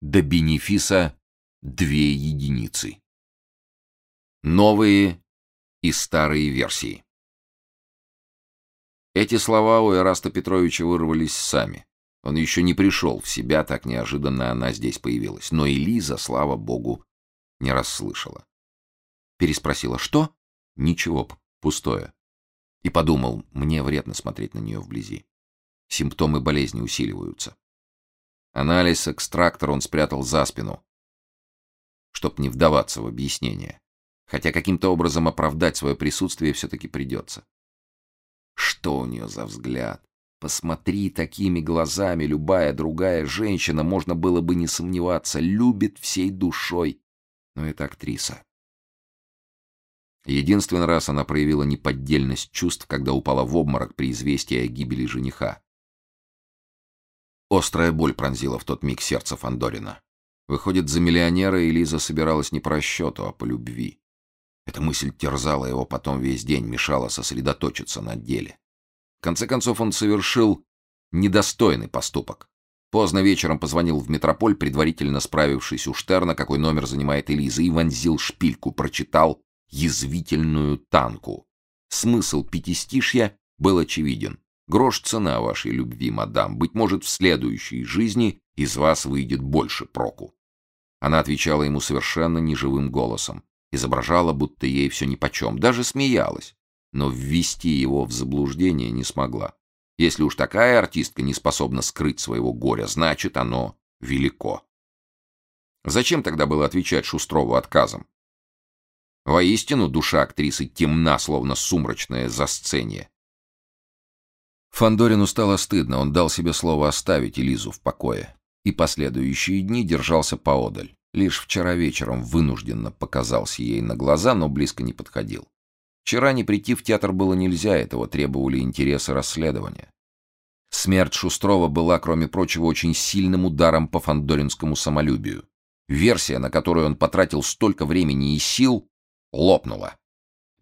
до бенефиса две единицы. Новые и старые версии. Эти слова у Эраста Петровича вырвались сами. Он еще не пришел в себя, так неожиданно она здесь появилась. Но Элиза, слава богу, не расслышала. Переспросила «Что?» «Ничего, пустое». И подумал, мне вредно смотреть на нее вблизи. Симптомы болезни усиливаются. Анализ экстрактор он спрятал за спину, чтоб не вдаваться в объяснение. Хотя каким-то образом оправдать свое присутствие все-таки придется. Что у нее за взгляд? Посмотри такими глазами, любая другая женщина, можно было бы не сомневаться, любит всей душой. Но это актриса. Единственный раз она проявила неподдельность чувств, когда упала в обморок при известии о гибели жениха. Острая боль пронзила в тот миг сердце Фандорина. Выходит, за миллионера Элиза собиралась не по расчету, а по любви. Эта мысль терзала его потом весь день, мешала сосредоточиться на деле. В конце концов он совершил недостойный поступок. Поздно вечером позвонил в метрополь, предварительно справившись у Штерна, какой номер занимает Элиза, и вонзил шпильку, прочитал язвительную танку. Смысл пятистишья был очевиден. Грош цена вашей любви, мадам. Быть может, в следующей жизни из вас выйдет больше проку. Она отвечала ему совершенно неживым голосом, изображала, будто ей все нипочем, даже смеялась, но ввести его в заблуждение не смогла. Если уж такая артистка не способна скрыть своего горя, значит, оно велико. Зачем тогда было отвечать Шустрову отказом? Воистину, душа актрисы темна, словно сумрачное засценье. Фандорину стало стыдно, он дал себе слово оставить Элизу в покое. И последующие дни держался поодаль. Лишь вчера вечером вынужденно показался ей на глаза, но близко не подходил. Вчера не прийти в театр было нельзя, этого требовали интересы расследования. Смерть Шустрова была, кроме прочего, очень сильным ударом по фандоринскому самолюбию. Версия, на которую он потратил столько времени и сил, лопнула.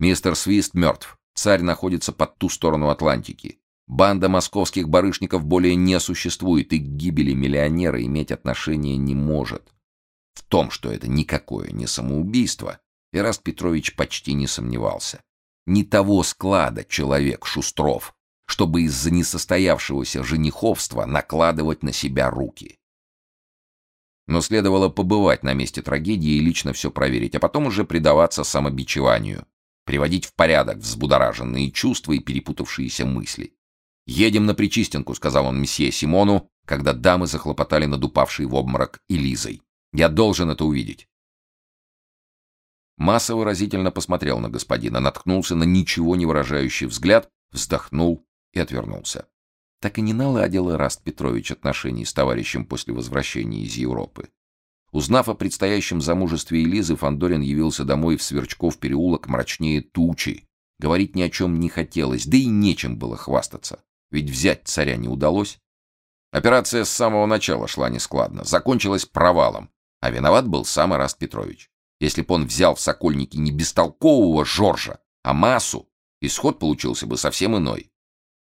Мистер Свист мертв. Царь находится под ту сторону Атлантики. Банда московских барышников более не существует и к гибели миллионера иметь отношение не может. В том, что это никакое не самоубийство, Эраст Петрович почти не сомневался. Не того склада человек Шустров, чтобы из-за несостоявшегося жениховства накладывать на себя руки. Но следовало побывать на месте трагедии и лично все проверить, а потом уже предаваться самобичеванию, приводить в порядок взбудораженные чувства и перепутавшиеся мысли. «Едем на Причистенку», — сказал он месье Симону, когда дамы захлопотали над упавшей в обморок Элизой. «Я должен это увидеть». Масса выразительно посмотрел на господина, наткнулся на ничего не выражающий взгляд, вздохнул и отвернулся. Так и не наладил Раст Петрович отношений с товарищем после возвращения из Европы. Узнав о предстоящем замужестве Элизы, Фандорин явился домой в Сверчков переулок мрачнее тучи. Говорить ни о чем не хотелось, да и нечем было хвастаться. Ведь взять царя не удалось. Операция с самого начала шла нескладно, закончилась провалом, а виноват был сам Ираст Петрович. Если бы он взял в Сокольники не бестолкового Жоржа, а массу, исход получился бы совсем иной.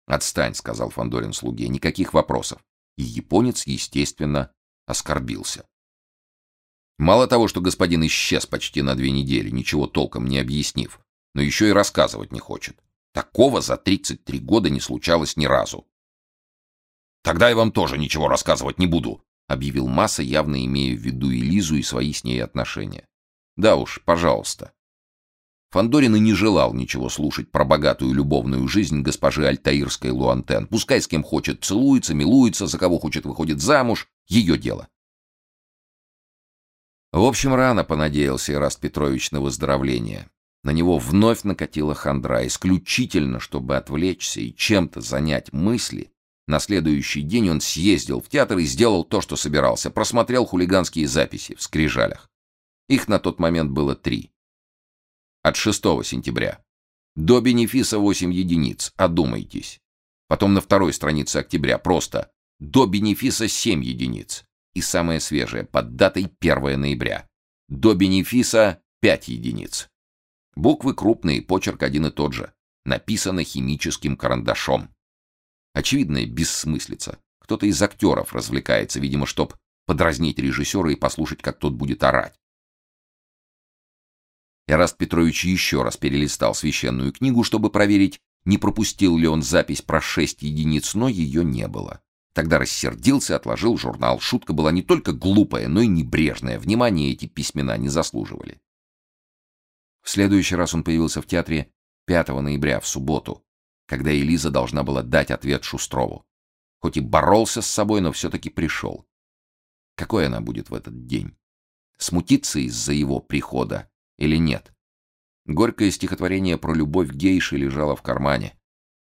«Отстань», — сказал Фандорин слуге, — «никаких вопросов». И японец, естественно, оскорбился. Мало того, что господин исчез почти на две недели, ничего толком не объяснив, но еще и рассказывать не хочет. Такого за 33 года не случалось ни разу. «Тогда я вам тоже ничего рассказывать не буду», — объявил Масса, явно имея в виду и Лизу, и свои с ней отношения. «Да уж, пожалуйста». Фандорин и не желал ничего слушать про богатую любовную жизнь госпожи Альтаирской Луантен. Пускай с кем хочет целуется, милуется, за кого хочет выходит замуж. Ее дело. В общем, рано понадеялся Ираст Петрович на выздоровление. На него вновь накатила хандра, исключительно, чтобы отвлечься и чем-то занять мысли. На следующий день он съездил в театр и сделал то, что собирался. Просмотрел хулиганские записи в скрижалях. Их на тот момент было три. От 6 сентября. До бенефиса 8 единиц. Одумайтесь. Потом на второй странице октября просто до бенефиса 7 единиц. И самое свежее, под датой 1 ноября. До бенефиса 5 единиц. Буквы крупные, почерк один и тот же. Написано химическим карандашом. Очевидная бессмыслица. Кто-то из актеров развлекается, видимо, чтоб подразнить режиссера и послушать, как тот будет орать. Эраст Петрович еще раз перелистал священную книгу, чтобы проверить, не пропустил ли он запись про шесть единиц, но ее не было. Тогда рассердился, отложил журнал. Шутка была не только глупая, но и небрежная. Внимания эти письмена не заслуживали. Следующий раз он появился в театре 5 ноября, в субботу, когда Элиза должна была дать ответ Шустрову. Хоть и боролся с собой, но все-таки пришел. Какой она будет в этот день? Смутиться из-за его прихода или нет? Горькое стихотворение про любовь гейши лежало в кармане.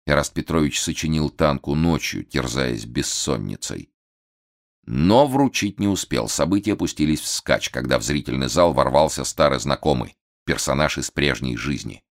Эраст Петрович сочинил танку ночью, терзаясь бессонницей. Но вручить не успел. События опустились вскачь, когда в зрительный зал ворвался старый знакомый, персонаж из прежней жизни.